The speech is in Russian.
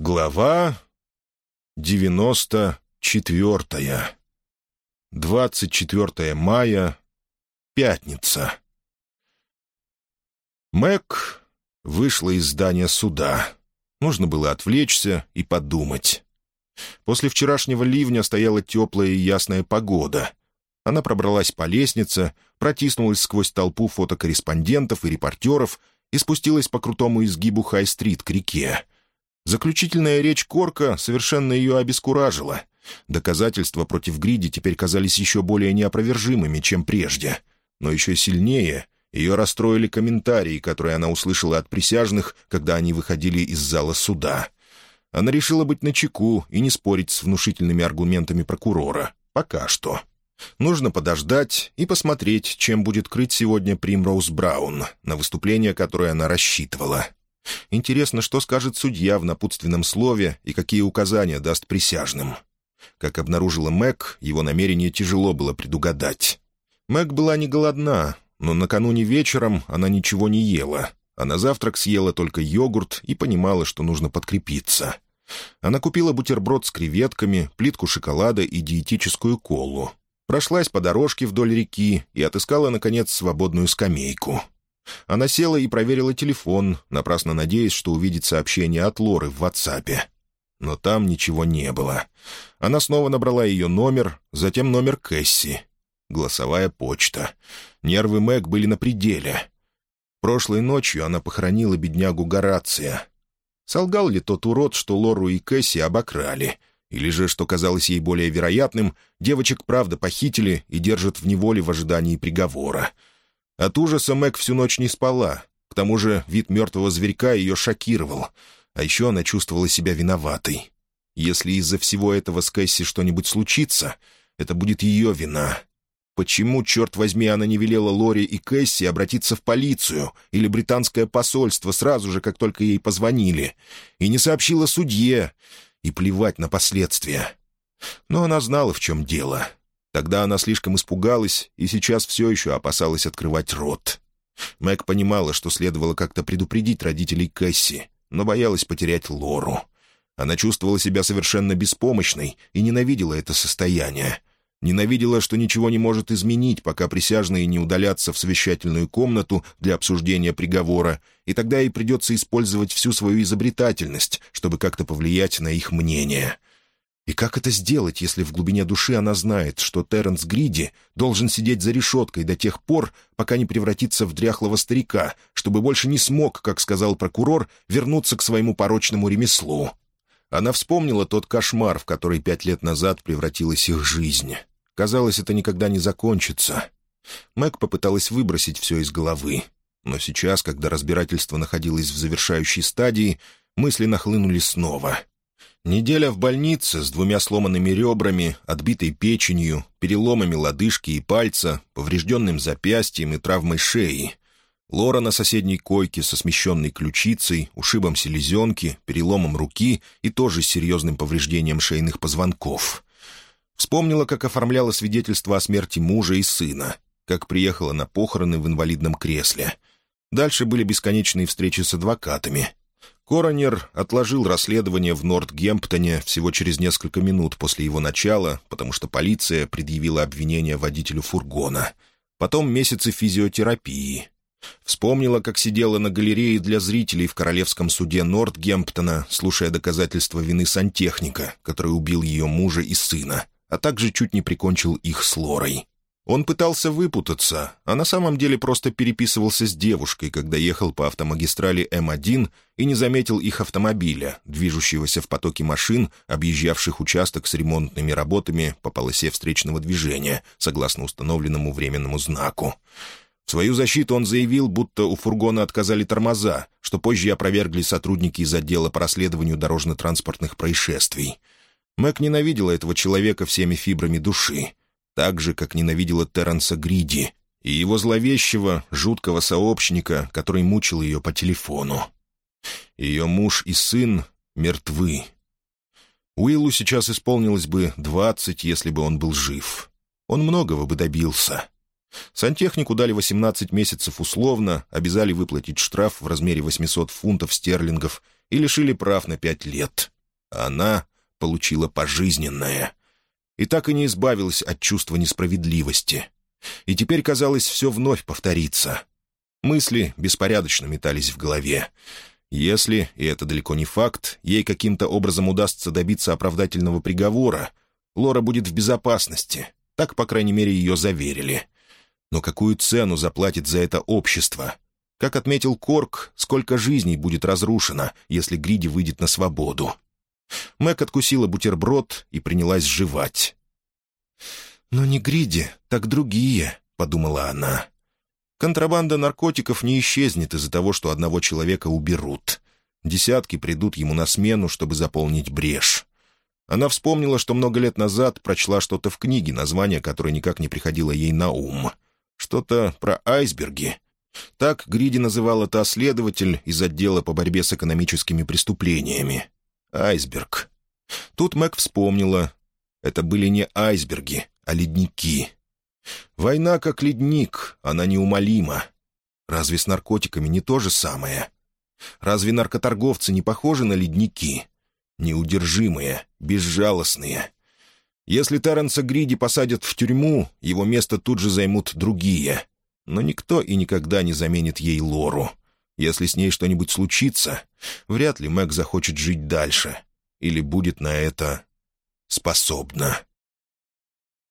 Глава девяносто четвертая. Двадцать четвертое мая. Пятница. Мэг вышла из здания суда. Нужно было отвлечься и подумать. После вчерашнего ливня стояла теплая и ясная погода. Она пробралась по лестнице, протиснулась сквозь толпу фотокорреспондентов и репортеров и спустилась по крутому изгибу Хай-стрит к реке — Заключительная речь Корка совершенно ее обескуражила. Доказательства против Гриди теперь казались еще более неопровержимыми, чем прежде. Но еще сильнее ее расстроили комментарии, которые она услышала от присяжных, когда они выходили из зала суда. Она решила быть начеку и не спорить с внушительными аргументами прокурора. Пока что. Нужно подождать и посмотреть, чем будет крыть сегодня Примроуз Браун, на выступление, которое она рассчитывала. Интересно, что скажет судья в напутственном слове и какие указания даст присяжным. Как обнаружила Мэг, его намерение тяжело было предугадать. Мэг была не голодна, но накануне вечером она ничего не ела, а на завтрак съела только йогурт и понимала, что нужно подкрепиться. Она купила бутерброд с креветками, плитку шоколада и диетическую колу. Прошлась по дорожке вдоль реки и отыскала, наконец, свободную скамейку. Она села и проверила телефон, напрасно надеясь, что увидит сообщение от Лоры в WhatsApp. Но там ничего не было. Она снова набрала ее номер, затем номер Кэсси. Голосовая почта. Нервы Мэг были на пределе. Прошлой ночью она похоронила беднягу Горация. Солгал ли тот урод, что Лору и Кэсси обокрали? Или же, что казалось ей более вероятным, девочек правда похитили и держат в неволе в ожидании приговора — от ужаса Мэг всю ночь не спала. К тому же вид мертвого зверька ее шокировал. А еще она чувствовала себя виноватой. Если из-за всего этого с Кэсси что-нибудь случится, это будет ее вина. Почему, черт возьми, она не велела Лори и Кэсси обратиться в полицию или британское посольство сразу же, как только ей позвонили, и не сообщила судье, и плевать на последствия? Но она знала, в чем дело. Тогда она слишком испугалась и сейчас все еще опасалась открывать рот. Мэг понимала, что следовало как-то предупредить родителей Кэсси, но боялась потерять Лору. Она чувствовала себя совершенно беспомощной и ненавидела это состояние. Ненавидела, что ничего не может изменить, пока присяжные не удалятся в совещательную комнату для обсуждения приговора, и тогда ей придется использовать всю свою изобретательность, чтобы как-то повлиять на их мнение. И как это сделать, если в глубине души она знает, что Терренс Гриди должен сидеть за решеткой до тех пор, пока не превратится в дряхлого старика, чтобы больше не смог, как сказал прокурор, вернуться к своему порочному ремеслу? Она вспомнила тот кошмар, в который пять лет назад превратилась их жизнь. Казалось, это никогда не закончится. Мэг попыталась выбросить все из головы. Но сейчас, когда разбирательство находилось в завершающей стадии, мысли нахлынули снова — Неделя в больнице с двумя сломанными ребрами, отбитой печенью, переломами лодыжки и пальца, поврежденным запястьем и травмой шеи. Лора на соседней койке со смещенной ключицей, ушибом селезенки, переломом руки и тоже с серьезным повреждением шейных позвонков. Вспомнила, как оформляла свидетельство о смерти мужа и сына, как приехала на похороны в инвалидном кресле. Дальше были бесконечные встречи с адвокатами — Коронер отложил расследование в Нортгемптоне всего через несколько минут после его начала, потому что полиция предъявила обвинение водителю фургона. Потом месяцы физиотерапии. Вспомнила, как сидела на галерее для зрителей в Королевском суде Нортгемптона, слушая доказательства вины сантехника, который убил ее мужа и сына, а также чуть не прикончил их с Лорой. Он пытался выпутаться, а на самом деле просто переписывался с девушкой, когда ехал по автомагистрали М1 и не заметил их автомобиля, движущегося в потоке машин, объезжавших участок с ремонтными работами по полосе встречного движения, согласно установленному временному знаку. В свою защиту он заявил, будто у фургона отказали тормоза, что позже опровергли сотрудники из отдела по расследованию дорожно-транспортных происшествий. Мэг ненавидела этого человека всеми фибрами души так же, как ненавидела Терренса Гриди и его зловещего, жуткого сообщника, который мучил ее по телефону. Ее муж и сын мертвы. Уиллу сейчас исполнилось бы двадцать, если бы он был жив. Он многого бы добился. Сантехнику дали 18 месяцев условно, обязали выплатить штраф в размере 800 фунтов стерлингов и лишили прав на пять лет. Она получила пожизненное. И так и не избавилась от чувства несправедливости. И теперь, казалось, все вновь повторится. Мысли беспорядочно метались в голове. Если, и это далеко не факт, ей каким-то образом удастся добиться оправдательного приговора, Лора будет в безопасности. Так, по крайней мере, ее заверили. Но какую цену заплатит за это общество? Как отметил Корк, сколько жизней будет разрушено, если Гриди выйдет на свободу? Мэг откусила бутерброд и принялась жевать. «Но не Гриди, так другие», — подумала она. Контрабанда наркотиков не исчезнет из-за того, что одного человека уберут. Десятки придут ему на смену, чтобы заполнить брешь. Она вспомнила, что много лет назад прочла что-то в книге, название которое никак не приходило ей на ум. Что-то про айсберги. Так Гриди называла та следователь из отдела по борьбе с экономическими преступлениями. Айсберг. Тут Мэг вспомнила. Это были не айсберги, а ледники. Война как ледник, она неумолима. Разве с наркотиками не то же самое? Разве наркоторговцы не похожи на ледники? Неудержимые, безжалостные. Если Терренса Гриди посадят в тюрьму, его место тут же займут другие. Но никто и никогда не заменит ей Лору. Если с ней что-нибудь случится, вряд ли Мэг захочет жить дальше. Или будет на это способна.